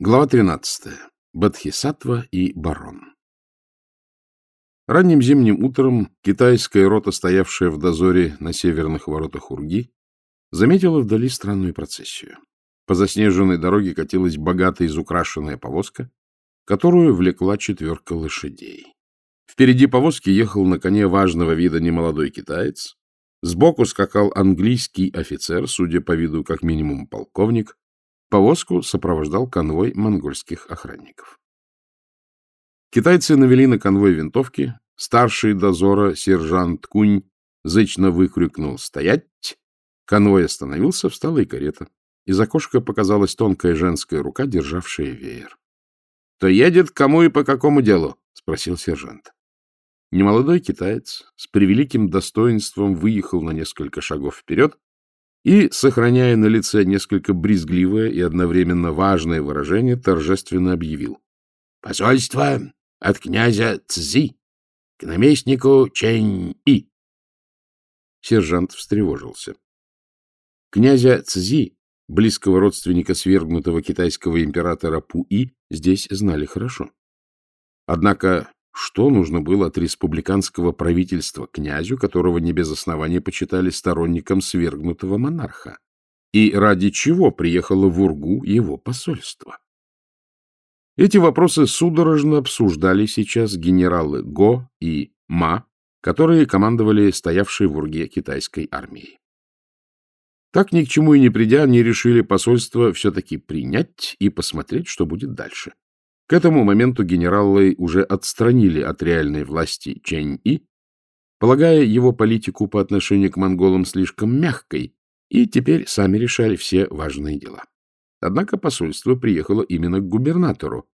Глава 13. Бадхисатва и барон. Ранним зимним утром китайская рота, стоявшая в дозоре на северных воротах Урги, заметила вдали странную процессию. По заснеженной дороге катилась богато изукрашенная повозка, которую влекла четверка лошадей. Впереди повозки ехал на коне важного вида немолодой китаец, сбоку скакал английский офицер, судя по виду как минимум полковник, Повозку сопровождал конвой монгольских охранников. Китайцы навели на конвой винтовки. Старший дозора сержант Кунь зычно выкрикнул «Стоять!». Конвой остановился, встала и карета. Из окошка показалась тонкая женская рука, державшая веер. — Кто едет, кому и по какому делу? — спросил сержант. Немолодой китаец с превеликим достоинством выехал на несколько шагов вперед и, сохраняя на лице несколько брезгливое и одновременно важное выражение, торжественно объявил. — Посольство от князя Цзи к наместнику Чэнь-И. Сержант встревожился. Князя Цзи, близкого родственника свергнутого китайского императора Пу-И, здесь знали хорошо. Однако что нужно было от республиканского правительства князю, которого не без основания почитали сторонником свергнутого монарха? И ради чего приехало в Ургу его посольство? Эти вопросы судорожно обсуждали сейчас генералы Го и Ма, которые командовали стоявшей в Урге китайской армией. Так ни к чему и не придя, они решили посольство все-таки принять и посмотреть, что будет дальше. К этому моменту генералы уже отстранили от реальной власти Чэнь-И, полагая его политику по отношению к монголам слишком мягкой, и теперь сами решали все важные дела. Однако посольство приехало именно к губернатору,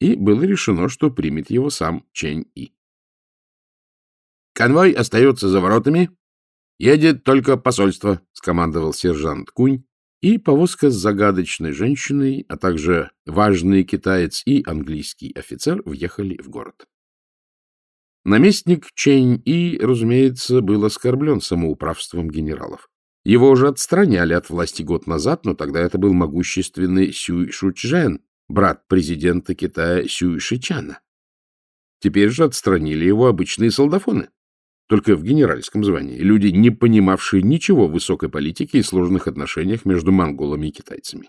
и было решено, что примет его сам Чэнь-И. «Конвой остается за воротами. Едет только посольство», — скомандовал сержант Кунь, и повозка с загадочной женщиной, а также важный китаец и английский офицер въехали в город. Наместник Чэнь-И, разумеется, был оскорблен самоуправством генералов. Его уже отстраняли от власти год назад, но тогда это был могущественный Сюй Шучжэн, брат президента Китая Сюй Шичана. Теперь же отстранили его обычные солдафоны только в генеральском звании, люди, не понимавшие ничего в высокой политике и сложных отношениях между монголами и китайцами.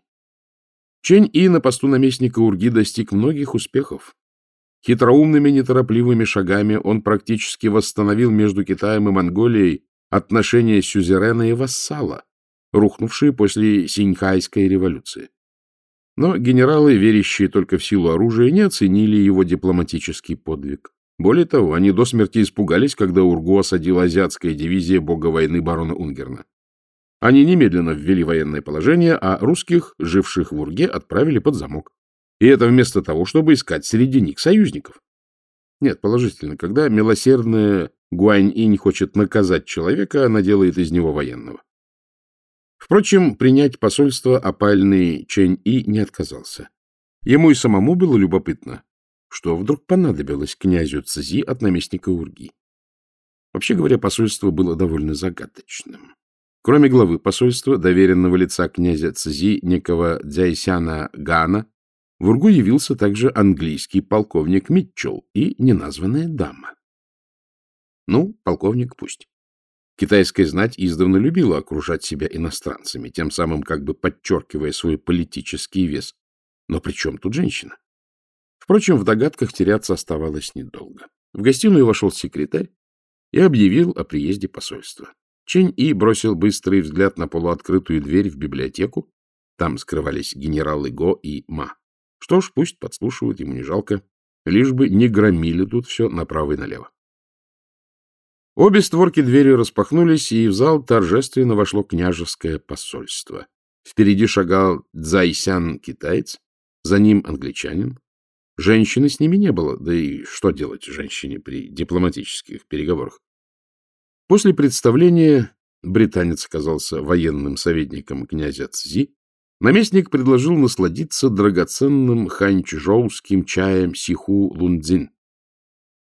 Чэнь-И на посту наместника Урги достиг многих успехов. Хитроумными неторопливыми шагами он практически восстановил между Китаем и Монголией отношения сюзерена и вассала, рухнувшие после Синьхайской революции. Но генералы, верящие только в силу оружия, не оценили его дипломатический подвиг. Более того, они до смерти испугались, когда Ургу осадила азиатская дивизия бога войны барона Унгерна. Они немедленно ввели военное положение, а русских, живших в Урге, отправили под замок. И это вместо того, чтобы искать среди них союзников. Нет, положительно, когда милосердная Гуань-инь хочет наказать человека, она делает из него военного. Впрочем, принять посольство опальный Чэнь-И не отказался. Ему и самому было любопытно, что вдруг понадобилось князю Цзи от наместника Урги. Вообще говоря, посольство было довольно загадочным. Кроме главы посольства, доверенного лица князя Цзи, некого Дзяйсяна Гана, в Ургу явился также английский полковник Митчелл и неназванная дама. Ну, полковник пусть. Китайская знать издавна любила окружать себя иностранцами, тем самым как бы подчеркивая свой политический вес. Но при чем тут женщина? Впрочем, в догадках теряться оставалось недолго. В гостиную вошел секретарь и объявил о приезде посольства. Чень И бросил быстрый взгляд на полуоткрытую дверь в библиотеку. Там скрывались генералы Го и Ма. Что ж, пусть подслушивают, ему не жалко. Лишь бы не громили тут все направо и налево. Обе створки двери распахнулись, и в зал торжественно вошло княжеское посольство. Впереди шагал Цзайсян-китаец, за ним англичанин, Женщины с ними не было, да и что делать женщине при дипломатических переговорах? После представления британец оказался военным советником князя Цзи, наместник предложил насладиться драгоценным ханчжоуским чаем Сиху Лундзин.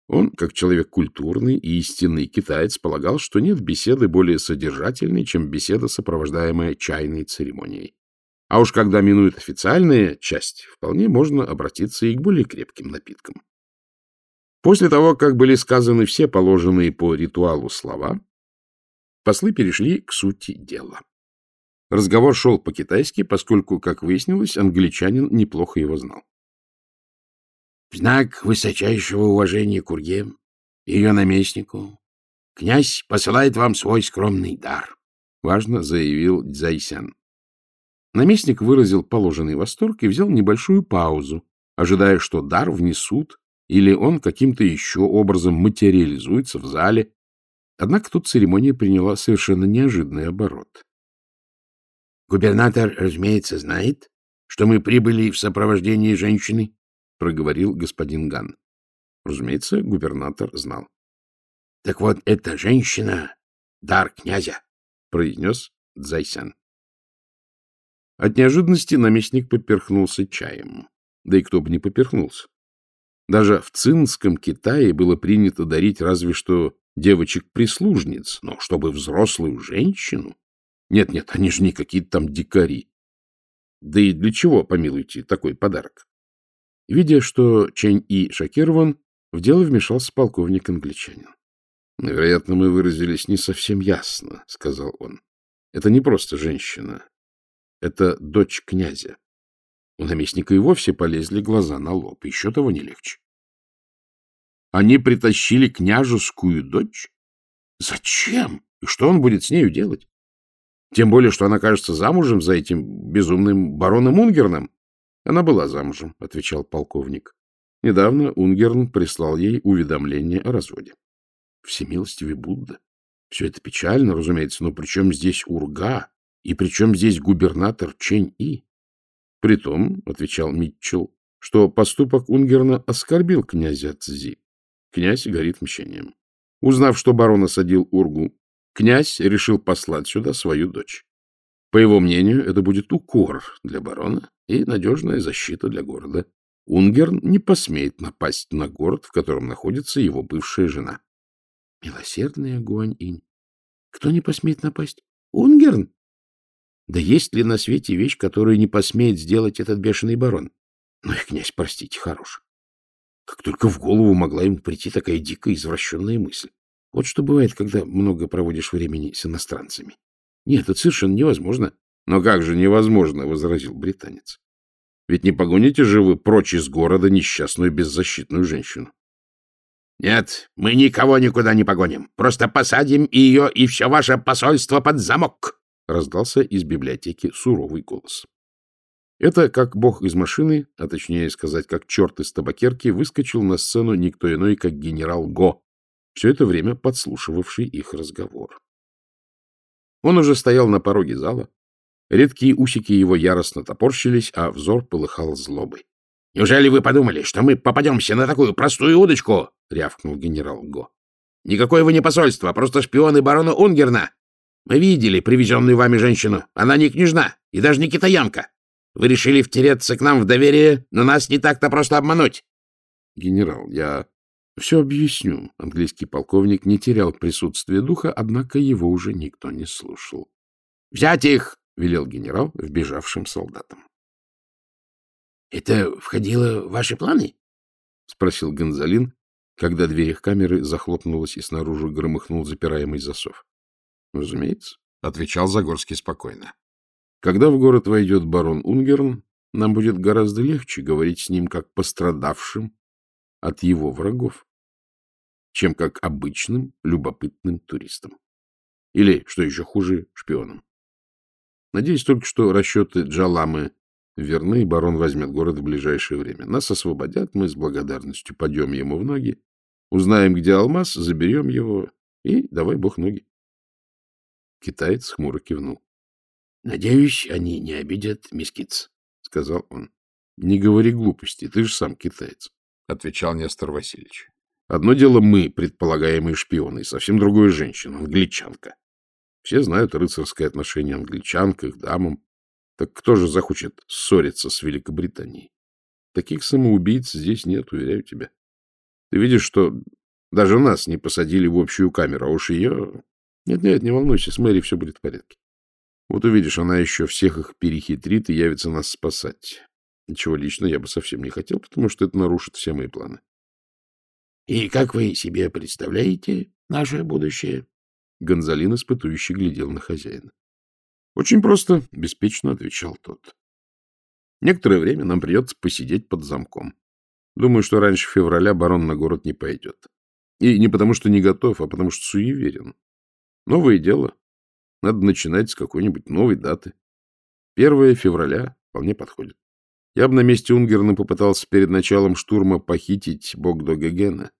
Он, как человек культурный и истинный китаец, полагал, что нет беседы более содержательной, чем беседа, сопровождаемая чайной церемонией. А уж когда минует официальная часть, вполне можно обратиться и к более крепким напиткам. После того, как были сказаны все положенные по ритуалу слова, послы перешли к сути дела. Разговор шел по-китайски, поскольку, как выяснилось, англичанин неплохо его знал. — В знак высочайшего уважения к Урге, ее наместнику, князь посылает вам свой скромный дар, — важно заявил Дзайсян. Наместник выразил положенный восторг и взял небольшую паузу, ожидая, что дар внесут, или он каким-то еще образом материализуется в зале. Однако тут церемония приняла совершенно неожиданный оборот. «Губернатор, разумеется, знает, что мы прибыли в сопровождении женщины», — проговорил господин Ган. Разумеется, губернатор знал. — Так вот, эта женщина — дар князя, — произнес Дзайсян. От неожиданности наместник поперхнулся чаем. Да и кто бы не поперхнулся. Даже в цинском Китае было принято дарить разве что девочек-прислужниц, но чтобы взрослую женщину? Нет-нет, они же не какие-то там дикари. Да и для чего, помилуйте, такой подарок? Видя, что Чэнь И шокирован, в дело вмешался полковник-англичанин. — Вероятно, мы выразились не совсем ясно, — сказал он. — Это не просто женщина. Это дочь князя. У наместника и вовсе полезли глаза на лоб. Еще того не легче. Они притащили княжескую дочь? Зачем? И что он будет с нею делать? Тем более, что она кажется замужем за этим безумным бароном Унгерном. Она была замужем, — отвечал полковник. Недавно Унгерн прислал ей уведомление о разводе. Всемилостивый Будда. Все это печально, разумеется, но при чем здесь Урга? И при чем здесь губернатор Чень-И? Притом, — отвечал Митчелл, — что поступок Унгерна оскорбил князя Цзи. Князь горит мщением. Узнав, что барон осадил Ургу, князь решил послать сюда свою дочь. По его мнению, это будет укор для барона и надежная защита для города. Унгерн не посмеет напасть на город, в котором находится его бывшая жена. Милосердная Гуань-инь. Кто не посмеет напасть? Унгерн? Да есть ли на свете вещь, которую не посмеет сделать этот бешеный барон? Ну и князь, простите, хорош. Как только в голову могла ему прийти такая дикая извращенная мысль. Вот что бывает, когда много проводишь времени с иностранцами. Нет, это совершенно невозможно. Но как же невозможно, — возразил британец. Ведь не погоните же вы прочь из города несчастную беззащитную женщину. — Нет, мы никого никуда не погоним. Просто посадим ее и все ваше посольство под замок! — раздался из библиотеки суровый голос. Это как бог из машины, а точнее сказать, как черт из табакерки, выскочил на сцену никто иной, как генерал Го, все это время подслушивавший их разговор. Он уже стоял на пороге зала, Редкие усики его яростно топорщились, а взор полыхал злобой. — Неужели вы подумали, что мы попадемся на такую простую удочку? — рявкнул генерал Го. — Никакое вы не посольство, просто шпионы барона Унгерна. Мы видели привезенную вами женщину. Она не княжна и даже не китаянка. Вы решили втереться к нам в доверие, но нас не так-то просто обмануть. — Генерал, я все объясню. Английский полковник не терял присутствия духа, однако его уже никто не слушал. — Взять их! велел генерал вбежавшим солдатам. — Это входило в ваши планы? — спросил Гонзалин, когда дверь их камеры захлопнулась и снаружи громыхнул запираемый засов. — Разумеется, — отвечал Загорский спокойно. — Когда в город войдет барон Унгерн, нам будет гораздо легче говорить с ним как пострадавшим от его врагов, чем как обычным любопытным туристам. Или, что еще хуже, шпионам. Надеюсь только, что расчеты Джаламы верны, и барон возьмет город в ближайшее время. Нас освободят, мы с благодарностью пойдем ему в ноги, узнаем, где алмаз, заберем его и давай бог ноги. Китаец хмуро кивнул. — Надеюсь, они не обидят мискиц, — сказал он. — Не говори глупости, ты же сам китаец, — отвечал Нестор Васильевич. — Одно дело мы, предполагаемые шпионы, совсем другое женщина, англичанка. Все знают рыцарское отношение англичан к их дамам. Так кто же захочет ссориться с Великобританией? Таких самоубийц здесь нет, уверяю тебя. Ты видишь, что даже нас не посадили в общую камеру, а уж ее... Нет-нет, не волнуйся, с Мэри все будет в порядке. Вот увидишь, она еще всех их перехитрит и явится нас спасать. Ничего лично я бы совсем не хотел, потому что это нарушит все мои планы. — И как вы себе представляете наше будущее? Гонзалин испытующий глядел на хозяина. — Очень просто, — беспечно отвечал тот. — Некоторое время нам придется посидеть под замком. Думаю, что раньше февраля барон на город не пойдет. И не потому, что не готов, а потому, что суеверен. Новое дело. Надо начинать с какой-нибудь новой даты. Первое февраля вполне подходит. Я бы на месте Унгерна попытался перед началом штурма похитить Богдо Гегена.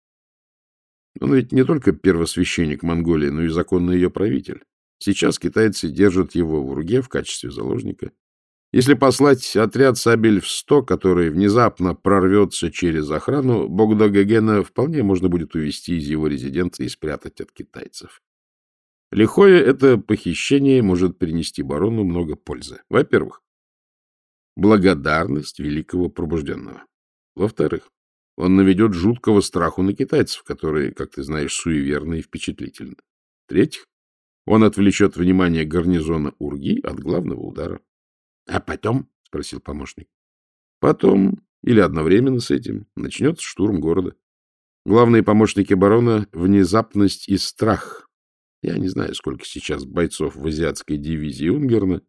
Он ведь не только первосвященник Монголии, но и законный ее правитель. Сейчас китайцы держат его в Урге в качестве заложника. Если послать отряд сабель в сто, который внезапно прорвется через охрану, Богдо Гегена вполне можно будет увезти из его резиденции и спрятать от китайцев. Лихое это похищение может принести барону много пользы. Во-первых, благодарность великого пробужденного. Во-вторых, он наведет жуткого страху на китайцев, которые, как ты знаешь, суеверны и впечатлительны. В-третьих, он отвлечет внимание гарнизона Урги от главного удара. — А потом? — спросил помощник. — Потом, или одновременно с этим, начнется штурм города. Главные помощники барона — внезапность и страх. Я не знаю, сколько сейчас бойцов в азиатской дивизии Унгерна.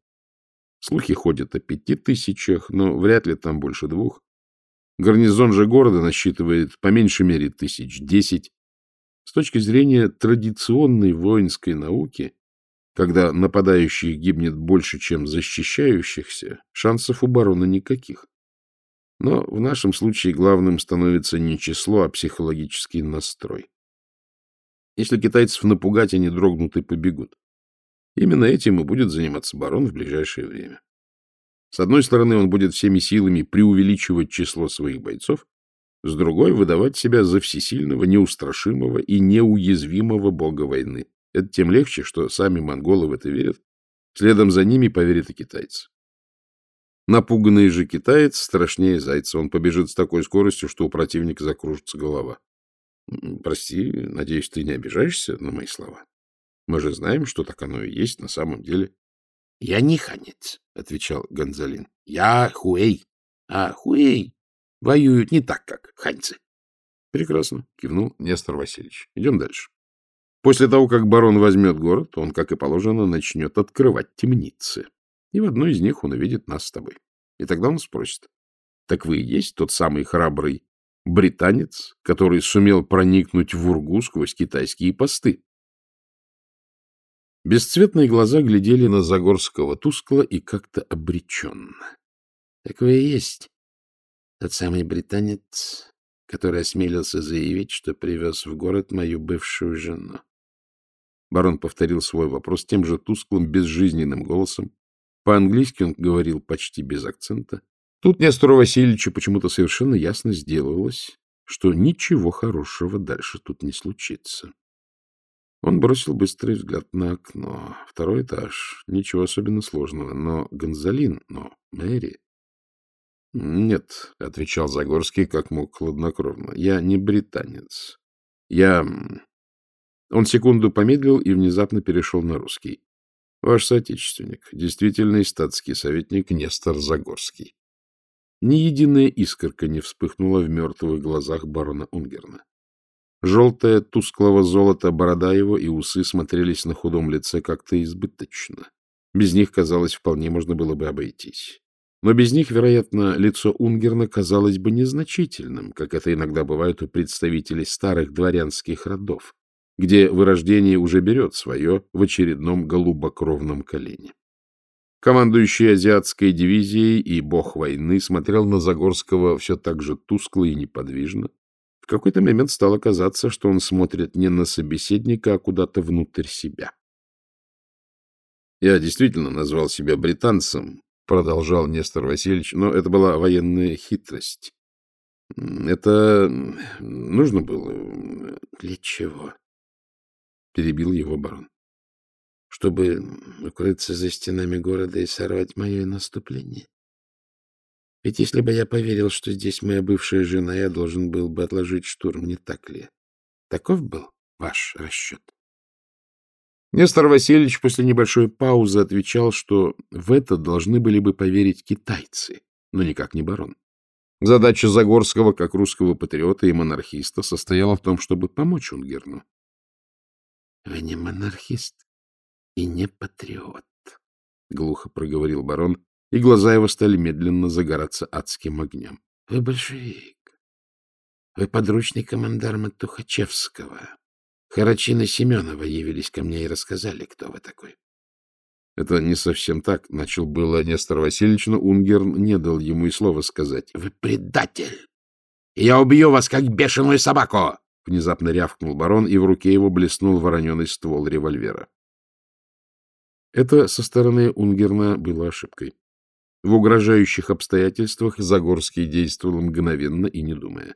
Слухи ходят о пяти тысячах, но вряд ли там больше двух. Гарнизон же города насчитывает по меньшей мере тысяч десять. С точки зрения традиционной воинской науки, когда нападающих гибнет больше, чем защищающихся, шансов у барона никаких. Но в нашем случае главным становится не число, а психологический настрой. Если китайцев напугать, они дрогнут и побегут. Именно этим и будет заниматься барон в ближайшее время. С одной стороны, он будет всеми силами преувеличивать число своих бойцов, с другой — выдавать себя за всесильного, неустрашимого и неуязвимого бога войны. Это тем легче, что сами монголы в это верят. Следом за ними поверят и китайцы. Напуганный же китаец страшнее зайца. Он побежит с такой скоростью, что у противника закружится голова. Прости, надеюсь, ты не обижаешься на мои слова. Мы же знаем, что так оно и есть на самом деле. — Я не ханец, — отвечал Гонзалин. — Я хуэй. А хуэй воюют не так, как ханьцы. — Прекрасно, — кивнул Нестор Васильевич. — Идем дальше. После того, как барон возьмет город, он, как и положено, начнет открывать темницы. И в одной из них он увидит нас с тобой. И тогда он спросит, так вы и есть тот самый храбрый британец, который сумел проникнуть в Ургу сквозь китайские посты? Бесцветные глаза глядели на Загорского тускло и как-то обреченно. — Так вы и есть тот самый британец, который осмелился заявить, что привез в город мою бывшую жену. Барон повторил свой вопрос тем же тусклым, безжизненным голосом. По-английски он говорил почти без акцента. Тут Нестору Васильевичу почему-то совершенно ясно сделалось, что ничего хорошего дальше тут не случится. Он бросил быстрый взгляд на окно. Второй этаж. Ничего особенно сложного. Но Гонзалин, но Мэри... — Нет, — отвечал Загорский как мог хладнокровно. — Я не британец. Я... Он секунду помедлил и внезапно перешел на русский. Ваш соотечественник, действительный статский советник Нестор Загорский. Ни единая искорка не вспыхнула в мертвых глазах барона Унгерна. Желтая, тусклого золота борода его и усы смотрелись на худом лице как-то избыточно. Без них, казалось, вполне можно было бы обойтись. Но без них, вероятно, лицо Унгерна казалось бы незначительным, как это иногда бывает у представителей старых дворянских родов, где вырождение уже берет свое в очередном голубокровном колене. Командующий азиатской дивизией и бог войны смотрел на Загорского все так же тускло и неподвижно. В какой-то момент стало казаться, что он смотрит не на собеседника, а куда-то внутрь себя. Я действительно назвал себя британцем, продолжал Нестор Васильевич, но это была военная хитрость. Это нужно было... Для чего? Перебил его барон. Чтобы укрыться за стенами города и сорвать мое наступление? Ведь если бы я поверил, что здесь моя бывшая жена, я должен был бы отложить штурм, не так ли? Таков был ваш расчет? Нестор Васильевич после небольшой паузы отвечал, что в это должны были бы поверить китайцы, но никак не барон. Задача Загорского, как русского патриота и монархиста, состояла в том, чтобы помочь Унгерну. — Вы не монархист и не патриот, — глухо проговорил барон, и глаза его стали медленно загораться адским огнем. — Вы большевик. Вы подручный командарма Тухачевского. Харачина Семенова явились ко мне и рассказали, кто вы такой. — Это не совсем так, — начал было Нестор Васильевич, но Унгерн не дал ему и слова сказать. — Вы предатель! Я убью вас, как бешеную собаку! — внезапно рявкнул барон, и в руке его блеснул вороненый ствол револьвера. Это со стороны Унгерна было ошибкой. В угрожающих обстоятельствах Загорский действовал мгновенно и не думая.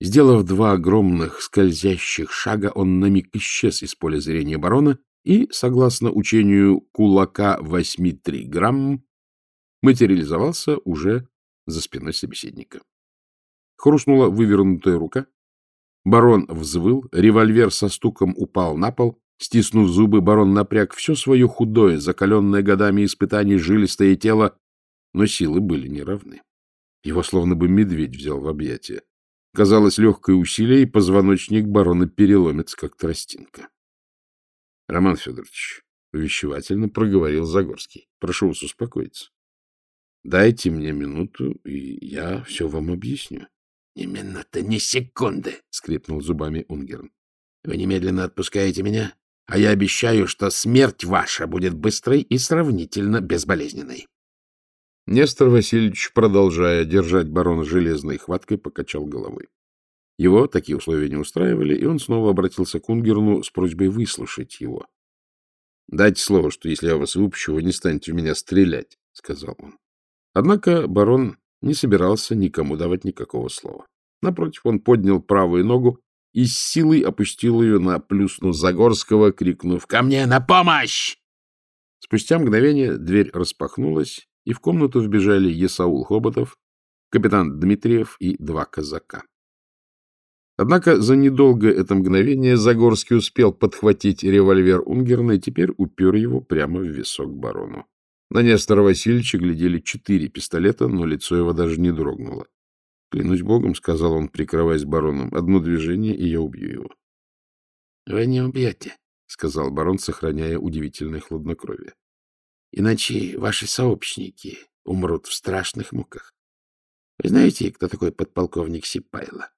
Сделав два огромных скользящих шага, он на миг исчез из поля зрения барона и, согласно учению кулака 8-3 грамм, материализовался уже за спиной собеседника. Хрустнула вывернутая рука. Барон взвыл, револьвер со стуком упал на пол. Стиснув зубы, барон напряг все свое худое, закаленное годами испытаний жилистое тело, но силы были неравны. Его словно бы медведь взял в объятия. Казалось, легкое усилие, и позвоночник барона переломится, как тростинка. — Роман Федорович, — увещевательно проговорил Загорский, — прошу вас успокоиться. Дайте мне минуту, и я все вам объясню. — Ни минуты, ни секунды, — скрипнул зубами Унгерн. — Вы немедленно отпускаете меня, а я обещаю, что смерть ваша будет быстрой и сравнительно безболезненной. Нестор Васильевич, продолжая держать барона железной хваткой, покачал головой. Его такие условия не устраивали, и он снова обратился к Унгерну с просьбой выслушать его. — Дайте слово, что если я вас выпущу, вы не станете в меня стрелять, — сказал он. Однако барон не собирался никому давать никакого слова. Напротив, он поднял правую ногу и с силой опустил ее на плюсну Загорского, крикнув «Ко мне на помощь!». Спустя мгновение дверь распахнулась, и в комнату вбежали Есаул Хоботов, капитан Дмитриев и два казака. Однако за недолгое это мгновение Загорский успел подхватить револьвер Унгерна и теперь упер его прямо в висок барону. На Нестора Васильевича глядели четыре пистолета, но лицо его даже не дрогнуло. — Клянусь богом, — сказал он, прикрываясь бароном, — одно движение, и я убью его. — Вы не убьете, — сказал барон, сохраняя удивительное хладнокровие. Иначе ваши сообщники умрут в страшных муках. Вы знаете, кто такой подполковник Сипайло?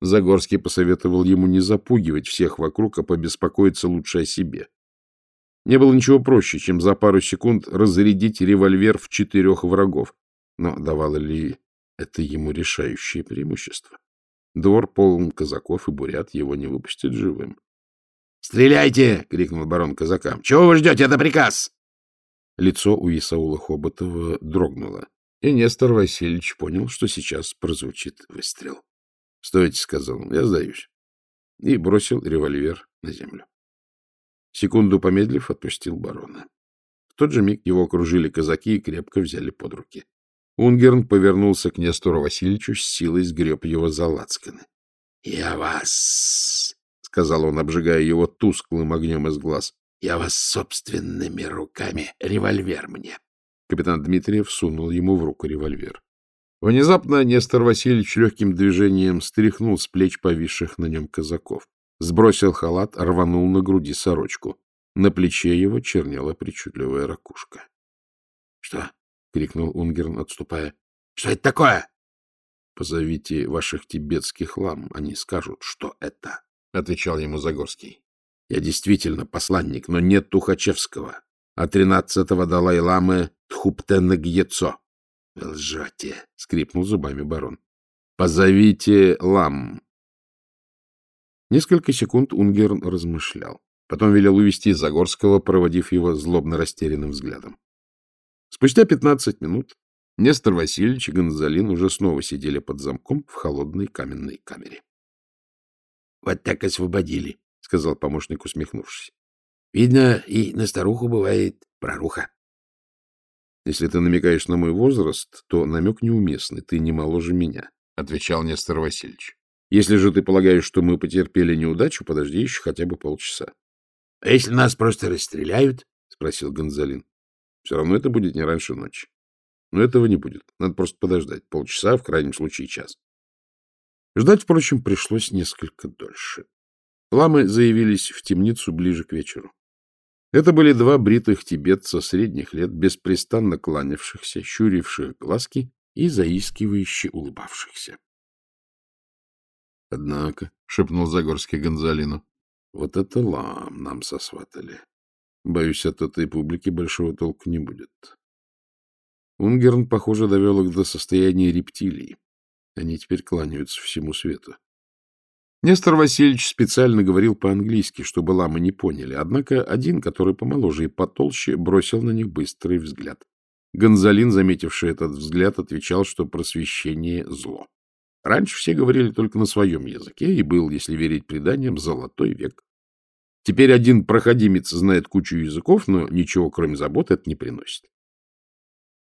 Загорский посоветовал ему не запугивать всех вокруг, а побеспокоиться лучше о себе. Не было ничего проще, чем за пару секунд разрядить револьвер в четырех врагов. Но давало ли это ему решающее преимущество? Двор полон казаков, и бурят его не выпустят живым. «Стреляйте — крикнул барон казакам. — Чего вы ждете? Это приказ! Лицо у Исаула Хоботова дрогнуло, и Нестор Васильевич понял, что сейчас прозвучит выстрел. — Стойте, — сказал он, — я сдаюсь. И бросил револьвер на землю. Секунду помедлив, отпустил барона. В тот же миг его окружили казаки и крепко взяли под руки. Унгерн повернулся к Нестору Васильевичу, с силой сгреб его за лацканы. — Я вас, — сказал он, обжигая его тусклым огнем из глаз, я вас собственными руками. Револьвер мне. Капитан Дмитриев сунул ему в руку револьвер. Внезапно Нестор Васильевич легким движением стряхнул с плеч повисших на нем казаков. Сбросил халат, рванул на груди сорочку. На плече его чернела причудливая ракушка. — Что? — крикнул Унгерн, отступая. — Что это такое? — Позовите ваших тибетских лам, они скажут, что это, — отвечал ему Загорский. Я действительно посланник, но нет Тухачевского, а тринадцатого Далай-ламы Тхуптена Гьецо. — Вы лжете, — скрипнул зубами барон. — Позовите лам. Несколько секунд Унгерн размышлял. Потом велел увести Загорского, проводив его злобно растерянным взглядом. Спустя пятнадцать минут Нестор Васильевич и Гонзалин уже снова сидели под замком в холодной каменной камере. — Вот так освободили, — сказал помощник, усмехнувшись. — Видно, и на старуху бывает проруха. — Если ты намекаешь на мой возраст, то намек неуместный, ты не моложе меня, — отвечал Нестор Васильевич. — Если же ты полагаешь, что мы потерпели неудачу, подожди еще хотя бы полчаса. — А если нас просто расстреляют? — спросил Гонзалин. — Все равно это будет не раньше ночи. Но этого не будет. Надо просто подождать. Полчаса, в крайнем случае час. Ждать, впрочем, пришлось несколько дольше. Ламы заявились в темницу ближе к вечеру. Это были два бритых тибетца средних лет, беспрестанно кланявшихся, щуривших глазки и заискивающе улыбавшихся. — Однако, — шепнул Загорский Гонзалину, — вот это лам нам сосватали. Боюсь, от этой публики большого толку не будет. Унгерн, похоже, довел их до состояния рептилий. Они теперь кланяются всему свету. Нестор Васильевич специально говорил по-английски, чтобы ламы не поняли, однако один, который помоложе и потолще, бросил на них быстрый взгляд. Гонзалин, заметивший этот взгляд, отвечал, что просвещение — зло. Раньше все говорили только на своем языке, и был, если верить преданиям, золотой век. Теперь один проходимец знает кучу языков, но ничего, кроме забот, это не приносит.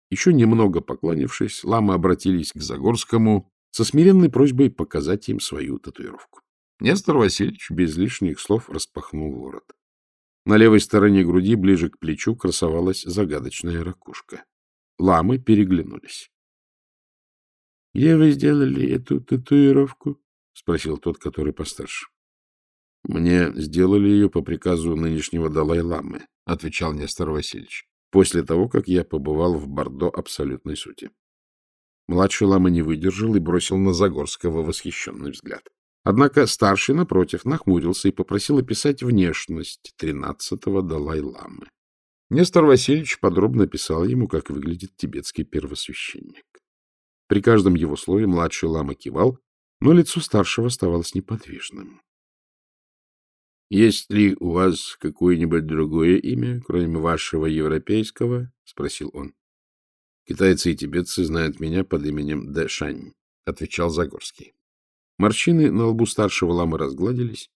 Еще немного поклонившись, ламы обратились к Загорскому со смиренной просьбой показать им свою татуировку. Нестор Васильевич без лишних слов распахнул ворот. На левой стороне груди, ближе к плечу, красовалась загадочная ракушка. Ламы переглянулись. — Где вы сделали эту татуировку? — спросил тот, который постарше. — Мне сделали ее по приказу нынешнего Далай-ламы, — отвечал Нестор Васильевич, после того, как я побывал в Бордо абсолютной сути. Младший лама не выдержал и бросил на Загорского восхищенный взгляд. Однако старший, напротив, нахмурился и попросил описать внешность тринадцатого Далай-ламы. Нестор Васильевич подробно описал ему, как выглядит тибетский первосвященник. При каждом его слове младший лама кивал, но лицо старшего оставалось неподвижным. — Есть ли у вас какое-нибудь другое имя, кроме вашего европейского? — спросил он. — Китайцы и тибетцы знают меня под именем Дэшань, — отвечал Загорский. Морщины на лбу старшего ламы разгладились,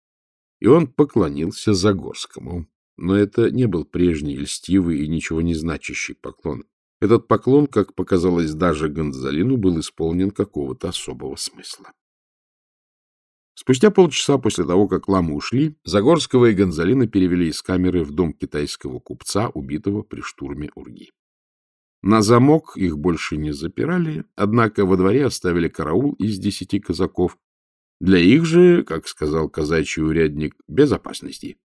и он поклонился Загорскому. Но это не был прежний льстивый и ничего не значащий поклон. Этот поклон, как показалось даже Гонзалину, был исполнен какого-то особого смысла. Спустя полчаса после того, как ламы ушли, Загорского и Гонзалина перевели из камеры в дом китайского купца, убитого при штурме Урги. На замок их больше не запирали, однако во дворе оставили караул из десяти казаков, для их же, как сказал казачий урядник, безопасности.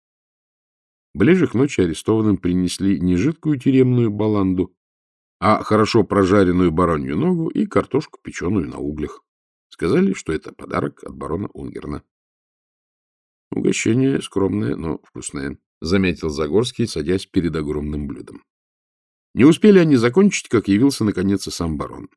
Ближе к ночи арестованным принесли не жидкую тюремную баланду, а хорошо прожаренную баранью ногу и картошку, печеную на углях. Сказали, что это подарок от барона Унгерна. — Угощение скромное, но вкусное, — заметил Загорский, садясь перед огромным блюдом. Не успели они закончить, как явился, наконец, и сам барон.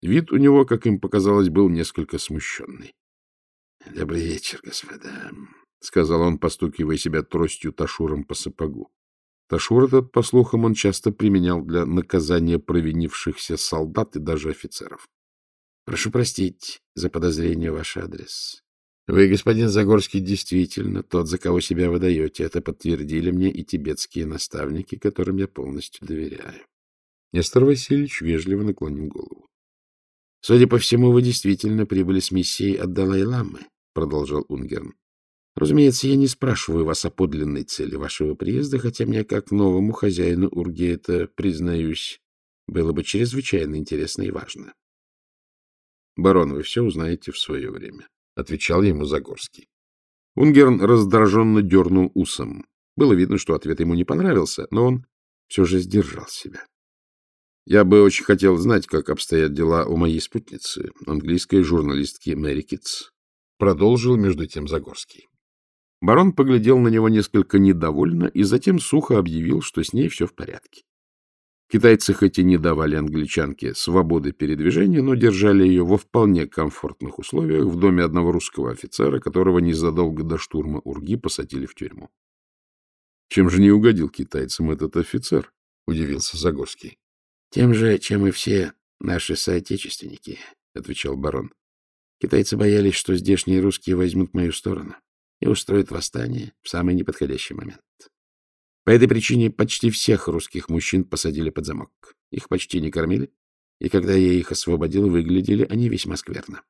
Вид у него, как им показалось, был несколько смущенный. — Добрый вечер, господа, — сказал он, постукивая себя тростью Ташуром по сапогу. Ташур этот, по слухам, он часто применял для наказания провинившихся солдат и даже офицеров. — Прошу простить за подозрение в ваш адрес. Вы, господин Загорский, действительно тот, за кого себя выдаете. Это подтвердили мне и тибетские наставники, которым я полностью доверяю. Нестор Васильевич вежливо наклонил голову. — Судя по всему, вы действительно прибыли с миссией от Далай-ламы, — продолжал Унгерн. — Разумеется, я не спрашиваю вас о подлинной цели вашего приезда, хотя мне, как новому хозяину Урги, это, признаюсь, было бы чрезвычайно интересно и важно. — Барон, вы все узнаете в свое время, — отвечал ему Загорский. Унгерн раздраженно дернул усом. Было видно, что ответ ему не понравился, но он все же сдержал себя. Я бы очень хотел знать, как обстоят дела у моей спутницы, английской журналистки Мэри Китс. Продолжил между тем Загорский. Барон поглядел на него несколько недовольно и затем сухо объявил, что с ней все в порядке. Китайцы хоть и не давали англичанке свободы передвижения, но держали ее во вполне комфортных условиях в доме одного русского офицера, которого незадолго до штурма Урги посадили в тюрьму. — Чем же не угодил китайцам этот офицер? — удивился Загорский. — Тем же, чем и все наши соотечественники, — отвечал барон. Китайцы боялись, что здешние русские возьмут мою сторону и устроят восстание в самый неподходящий момент. По этой причине почти всех русских мужчин посадили под замок. Их почти не кормили, и когда я их освободил, выглядели они весьма скверно.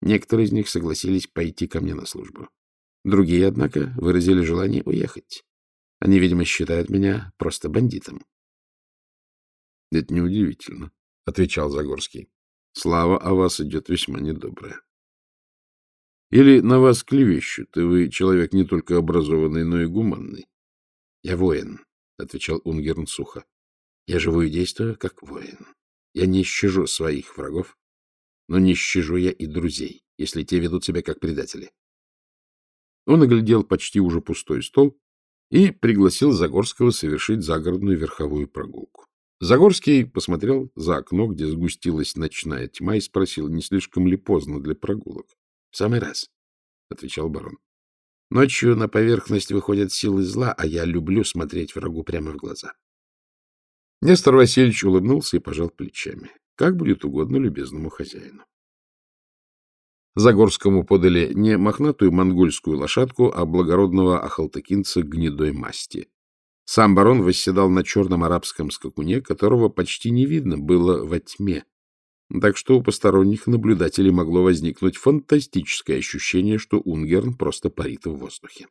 Некоторые из них согласились пойти ко мне на службу. Другие, однако, выразили желание уехать. Они, видимо, считают меня просто бандитом. — Это неудивительно, — отвечал Загорский. — Слава о вас идет весьма недобрая. Или на вас клевещут, и вы человек не только образованный, но и гуманный? — Я воин, — отвечал Унгерн сухо. — Я живу и действую, как воин. Я не щажу своих врагов, но не щажу я и друзей, если те ведут себя как предатели. Он оглядел почти уже пустой стол и пригласил Загорского совершить загородную верховую прогулку. Загорский посмотрел за окно, где сгустилась ночная тьма, и спросил, не слишком ли поздно для прогулок. — В самый раз, — отвечал барон. — Ночью на поверхность выходят силы зла, а я люблю смотреть врагу прямо в глаза. Нестор Васильевич улыбнулся и пожал плечами. Как будет угодно любезному хозяину. Загорскому подали не мохнатую монгольскую лошадку, а благородного ахалтыкинца гнедой масти. Сам барон восседал на черном арабском скакуне, которого почти не видно было во тьме, так что у посторонних наблюдателей могло возникнуть фантастическое ощущение, что Унгерн просто парит в воздухе.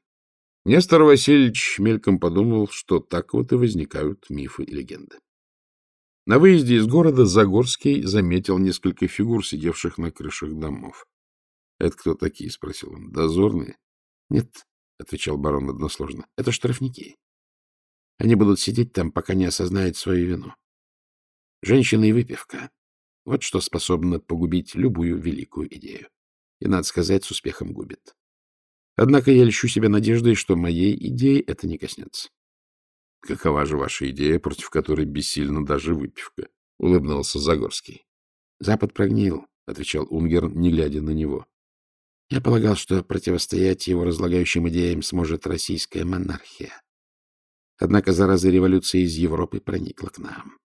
Нестор Васильевич мельком подумал, что так вот и возникают мифы и легенды. На выезде из города Загорский заметил несколько фигур, сидевших на крышах домов. Это кто такие? — спросил он. — Дозорные? — Нет, — отвечал барон односложно. — Это штрафники. Они будут сидеть там, пока не осознают свою вину. Женщина и выпивка — вот что способно погубить любую великую идею. И, надо сказать, с успехом губит. Однако я льщу себя надеждой, что моей идеи это не коснется. — Какова же ваша идея, против которой бессильна даже выпивка? — улыбнулся Загорский. — Запад прогнил, — отвечал Унгер, не глядя на него. Я полагал, что противостоять его разлагающим идеям сможет российская монархия. Однако зараза революции из Европы проникла к нам.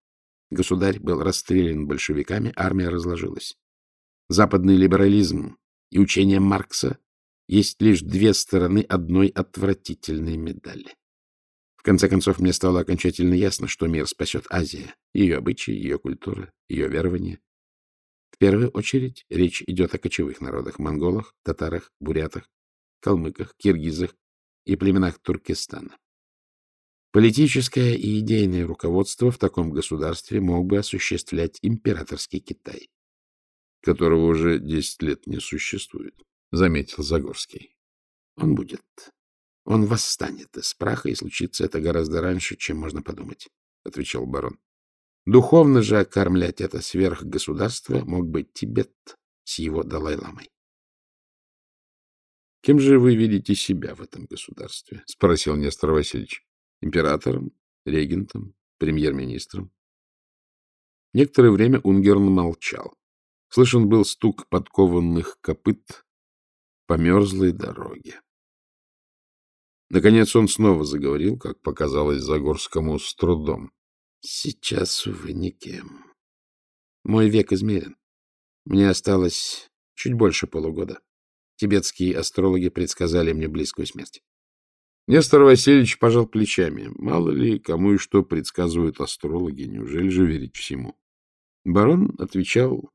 Государь был расстрелян большевиками, армия разложилась. Западный либерализм и учение Маркса есть лишь две стороны одной отвратительной медали. В конце концов, мне стало окончательно ясно, что мир спасет Азия, ее обычаи, ее культура, ее верования. В первую очередь речь идет о кочевых народах — монголах, татарах, бурятах, калмыках, киргизах и племенах Туркестана. Политическое и идейное руководство в таком государстве мог бы осуществлять императорский Китай. — Которого уже десять лет не существует, — заметил Загорский. — Он будет. Он восстанет из праха, и случится это гораздо раньше, чем можно подумать, — отвечал барон. Духовно же окормлять это сверхгосударство мог быть Тибет с его Далай-ламой. — Кем же вы видите себя в этом государстве? — спросил Нестор Васильевич. — Императором, регентом, премьер-министром? Некоторое время Унгерн молчал. Слышен был стук подкованных копыт по мерзлой дороге. Наконец он снова заговорил, как показалось Загорскому, с трудом. Сейчас, увы, никем. Мой век измерен. Мне осталось чуть больше полугода. Тибетские астрологи предсказали мне близкую смерть. Нестор Васильевич пожал плечами. Мало ли, кому и что предсказывают астрологи, неужели же верить всему? Барон отвечал,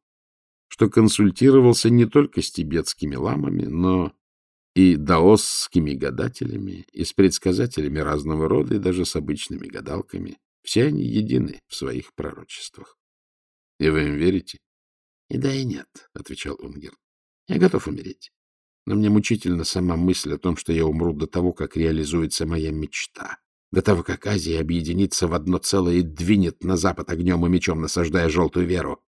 что консультировался не только с тибетскими ламами, но и даосскими гадателями, и с предсказателями разного рода, и даже с обычными гадалками. Все они едины в своих пророчествах. И вы им верите? — И да, и нет, — отвечал Унгер. — Я готов умереть. Но мне мучительно сама мысль о том, что я умру до того, как реализуется моя мечта, до того, как Азия объединится в одно целое и двинет на запад огнем и мечом, насаждая желтую веру.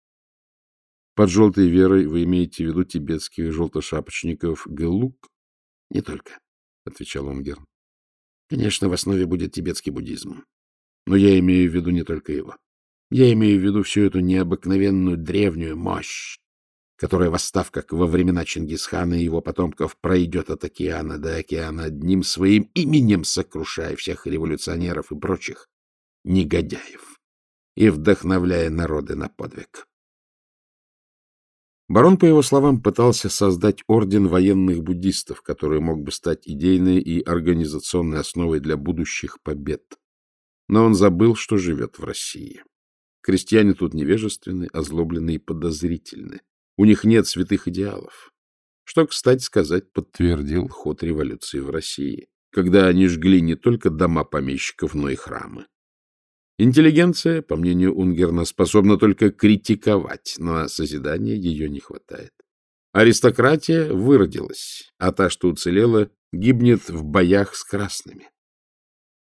— Под желтой верой вы имеете в виду тибетских желтошапочников Гэлук? — Не только, — отвечал Унгер. — Конечно, в основе будет тибетский буддизм. Но я имею в виду не только его. Я имею в виду всю эту необыкновенную древнюю мощь, которая, восстав как во времена Чингисхана и его потомков, пройдет от океана до океана одним своим именем, сокрушая всех революционеров и прочих негодяев и вдохновляя народы на подвиг. Барон, по его словам, пытался создать орден военных буддистов, который мог бы стать идейной и организационной основой для будущих побед. Но он забыл, что живет в России. Крестьяне тут невежественны, озлоблены и подозрительны. У них нет святых идеалов. Что, кстати сказать, подтвердил ход революции в России. когда они жгли не только дома помещиков, но и храмы. Интеллигенция, по мнению Унгерна, способна только критиковать, но созидания ее не хватает. Аристократия выродилась, а та, что уцелела, гибнет в боях с красными.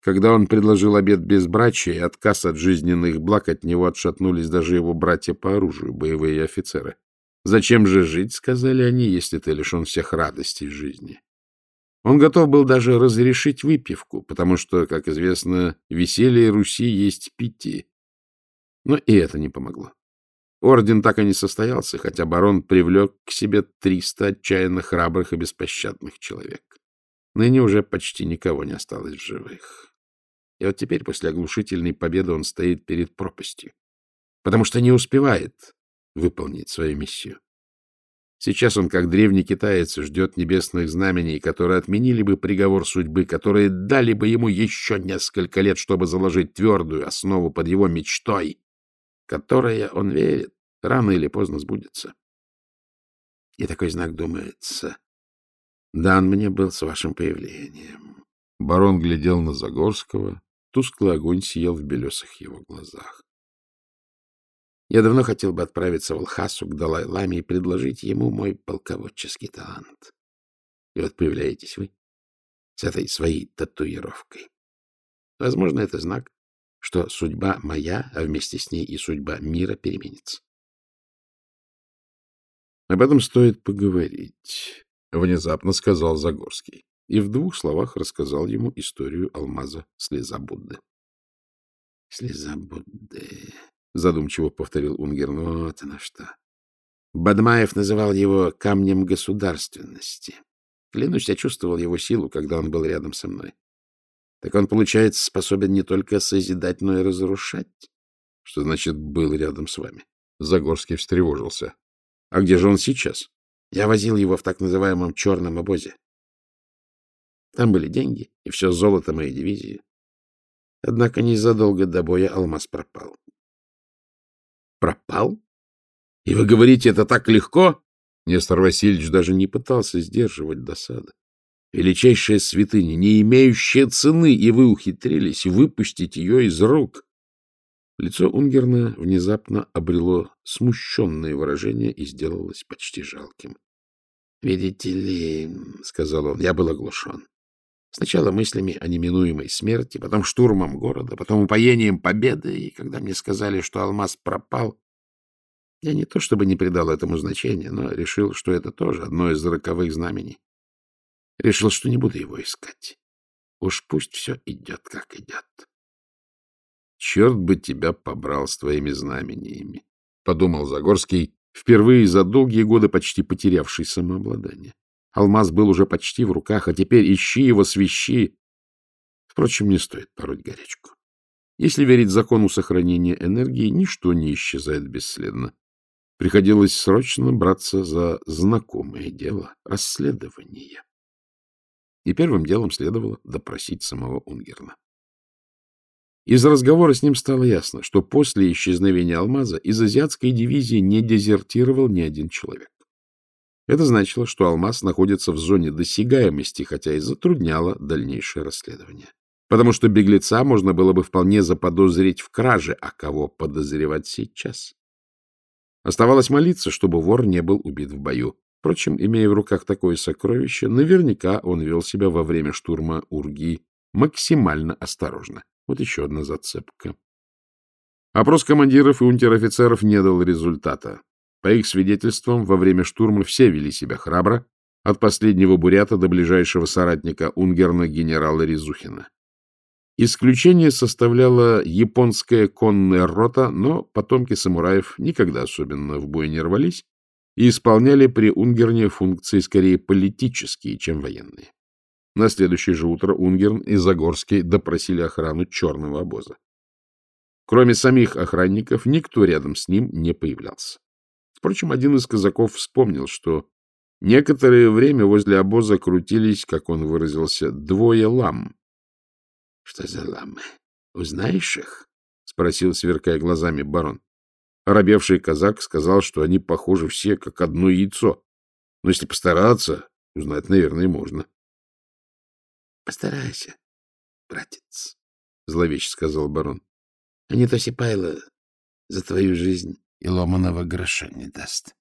Когда он предложил обед безбрачия и отказ от жизненных благ, от него отшатнулись даже его братья по оружию, боевые офицеры. «Зачем же жить, — сказали они, — если ты лишен всех радостей жизни?» Он готов был даже разрешить выпивку, потому что, как известно, веселье Руси есть пяти. Но и это не помогло. Орден так и не состоялся, хотя барон привлек к себе триста отчаянно храбрых и беспощадных человек. Ныне уже почти никого не осталось живых. И вот теперь, после оглушительной победы, он стоит перед пропастью, потому что не успевает выполнить свою миссию. Сейчас он, как древний китаец, ждет небесных знамений, которые отменили бы приговор судьбы, которые дали бы ему еще несколько лет, чтобы заложить твердую основу под его мечтой, которая, он верит, рано или поздно сбудется. И такой знак думается. Дан мне был с вашим появлением. Барон глядел на Загорского. Тусклый огонь сиял в белесых его глазах. Я давно хотел бы отправиться в Алхасу к Далай-Ламе и предложить ему мой полководческий талант. И вот появляетесь вы с этой своей татуировкой. Возможно, это знак, что судьба моя, а вместе с ней и судьба мира переменится. Об этом стоит поговорить, — внезапно сказал Загорский. И в двух словах рассказал ему историю алмаза Слеза Будды. — Слеза Будды, — задумчиво повторил Унгер. Ну, вот оно что. Бадмаев называл его камнем государственности. Клянусь, я чувствовал его силу, когда он был рядом со мной. Так он, получается, способен не только созидать, но и разрушать. Что значит «был рядом с вами»? Загорский встревожился. А где же он сейчас? Я возил его в так называемом черном обозе. Там были деньги и все золото моей дивизии. Однако незадолго до боя алмаз пропал пропал? И вы говорите, это так легко? Нестор Васильевич даже не пытался сдерживать досады. Величайшая святыня, не имеющая цены, и вы ухитрились выпустить ее из рук. Лицо Унгерна внезапно обрело смущенное выражение и сделалось почти жалким. — Видите ли, — сказал он, — я был оглушен. Сначала мыслями о неминуемой смерти, потом штурмом города, потом упоением победы, и когда мне сказали, что алмаз пропал, я не то чтобы не придал этому значения, но решил, что это тоже одно из роковых знамений. Решил, что не буду его искать. Уж пусть все идет, как идет. Черт бы тебя побрал с твоими знамениями, — подумал Загорский, впервые за долгие годы почти потерявший самообладание. Алмаз был уже почти в руках, а теперь ищи его, свищи. Впрочем, не стоит пороть горячку. Если верить закону сохранения энергии, ничто не исчезает бесследно. Приходилось срочно браться за знакомое дело — расследование. И первым делом следовало допросить самого Унгерна. Из разговора с ним стало ясно, что после исчезновения алмаза из азиатской дивизии не дезертировал ни один человек. Это значило, что алмаз находится в зоне досягаемости, хотя и затрудняло дальнейшее расследование. Потому что беглеца можно было бы вполне заподозрить в краже, а кого подозревать сейчас? Оставалось молиться, чтобы вор не был убит в бою. Впрочем, имея в руках такое сокровище, наверняка он вел себя во время штурма Урги максимально осторожно. Вот еще одна зацепка. Опрос командиров и унтер-офицеров не дал результата. По их свидетельствам, во время штурма все вели себя храбро, от последнего бурята до ближайшего соратника Унгерна генерала Резухина. Исключение составляла японская конная рота, но потомки самураев никогда особенно в бой не рвались и исполняли при Унгерне функции скорее политические, чем военные. На следующее же утро Унгерн и Загорский допросили охрану черного обоза. Кроме самих охранников, никто рядом с ним не появлялся. Впрочем, один из казаков вспомнил, что некоторое время возле обоза крутились, как он выразился, двое лам. — Что за ламы? Узнаешь их? — спросил, сверкая глазами барон. Оробевший казак сказал, что они похожи все, как одно яйцо. Но если постараться, узнать, наверное, можно. Постарайся, братец, — зловеще сказал барон. — А не то Сипайло за твою жизнь и ломаного гроша не даст.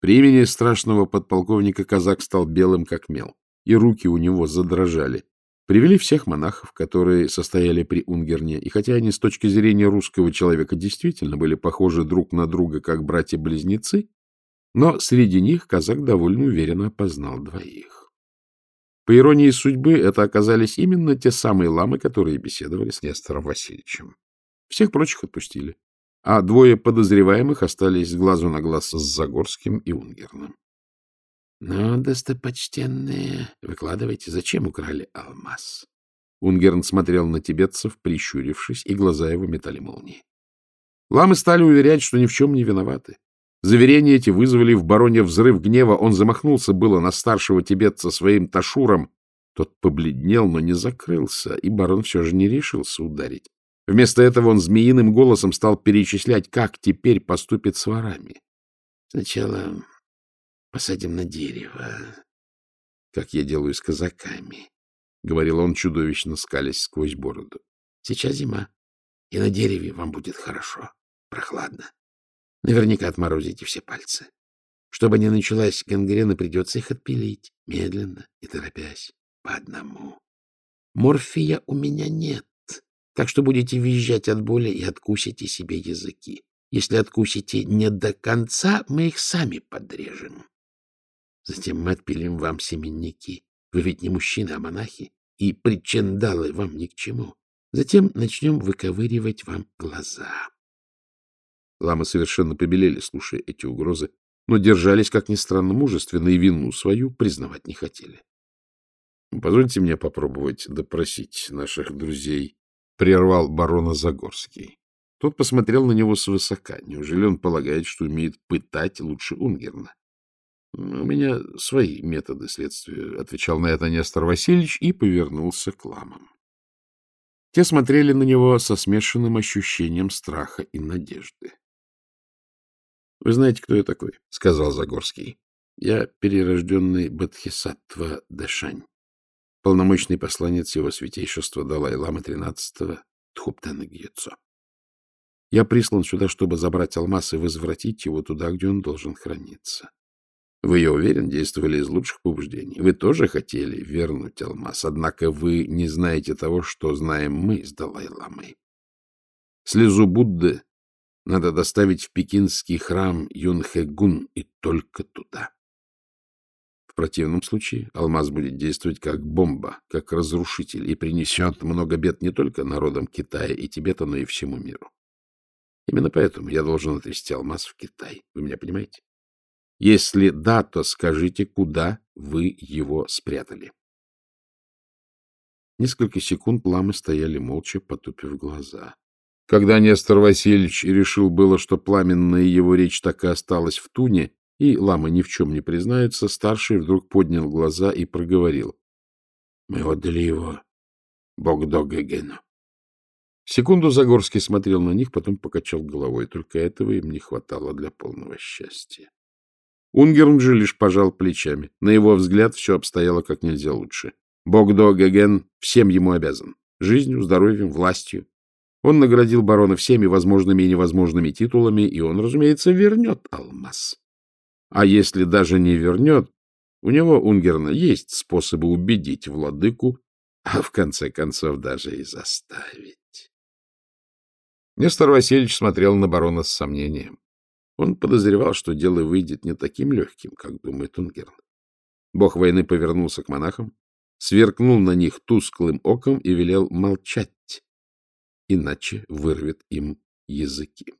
При имени страшного подполковника казак стал белым, как мел, и руки у него задрожали. Привели всех монахов, которые состояли при Унгерне, и хотя они с точки зрения русского человека действительно были похожи друг на друга, как братья-близнецы, но среди них казак довольно уверенно опознал двоих. По иронии судьбы, это оказались именно те самые ламы, которые беседовали с Нестором Васильевичем. Всех прочих отпустили, а двое подозреваемых остались глазу на глаз с Загорским и Унгерном. — Ну, достопочтенные, выкладывайте, зачем украли алмаз? Унгерн смотрел на тибетцев, прищурившись, и глаза его метали молнии. Ламы стали уверять, что ни в чем не виноваты. Заверения эти вызвали в бароне взрыв гнева. Он замахнулся было на старшего тибетца своим ташуром. Тот побледнел, но не закрылся, и барон все же не решился ударить. Вместо этого он змеиным голосом стал перечислять, как теперь поступит с ворами. Сначала посадим на дерево, как я делаю с казаками, — говорил он, чудовищно скалясь сквозь бороду. Сейчас зима, и на дереве вам будет хорошо, прохладно. Наверняка отморозите все пальцы. Чтобы не началась гангрена, придется их отпилить, медленно и торопясь, по одному. Морфия у меня нет, так что будете визжать от боли и откусите себе языки. Если откусите не до конца, мы их сами подрежем. Затем мы отпилим вам семенники. Вы ведь не мужчины, а монахи, и причиндалы вам ни к чему. Затем начнем выковыривать вам глаза. Ламы совершенно побелели, слушая эти угрозы, но держались, как ни странно, мужественно и вину свою признавать не хотели. — Позвольте мне попробовать допросить наших друзей, — прервал барона Загорский. Тот посмотрел на него свысока. Неужели он полагает, что умеет пытать лучше Унгерна? — У меня свои методы следствия, — отвечал на это Нестор Васильевич и повернулся к ламам. Те смотрели на него со смешанным ощущением страха и надежды. — Вы знаете, кто я такой? — сказал Загорский. — Я перерожденный Бадхисаттва Дэшань, полномочный посланец его святейшества Далай-Лама XIII Тхуптена Гьецо. Я прислан сюда, чтобы забрать алмаз и возвратить его туда, где он должен храниться. Вы, я уверен, действовали из лучших побуждений. Вы тоже хотели вернуть алмаз, однако вы не знаете того, что знаем мы с Далай-Ламой. Слезу Будды надо доставить в пекинский храм Юнхэгун и только туда. В противном случае алмаз будет действовать как бомба, как разрушитель и принесет много бед не только народам Китая и Тибета, но и всему миру. Именно поэтому я должен отвезти алмаз в Китай. Вы меня понимаете? Если да, то скажите, куда вы его спрятали. Несколько секунд ламы стояли молча, потупив глаза. Когда Нестор Васильевич решил было, что пламенная его речь так и осталась в туне, и лама ни в чем не признается, старший вдруг поднял глаза и проговорил. — Мы отдали его Богдогегену. Секунду Загорский смотрел на них, потом покачал головой. Только этого им не хватало для полного счастья. Унгерн же лишь пожал плечами. На его взгляд все обстояло как нельзя лучше. Богдо Геген всем ему обязан. Жизнью, здоровьем, властью. Он наградил барона всеми возможными и невозможными титулами, и он, разумеется, вернет алмаз. А если даже не вернет, у него, Унгерна, есть способы убедить владыку, а в конце концов даже и заставить. Нестор Васильевич смотрел на барона с сомнением. Он подозревал, что дело выйдет не таким легким, как думает Унгерн. Бог войны повернулся к монахам, сверкнул на них тусклым оком и велел молчать, иначе вырвет им языки.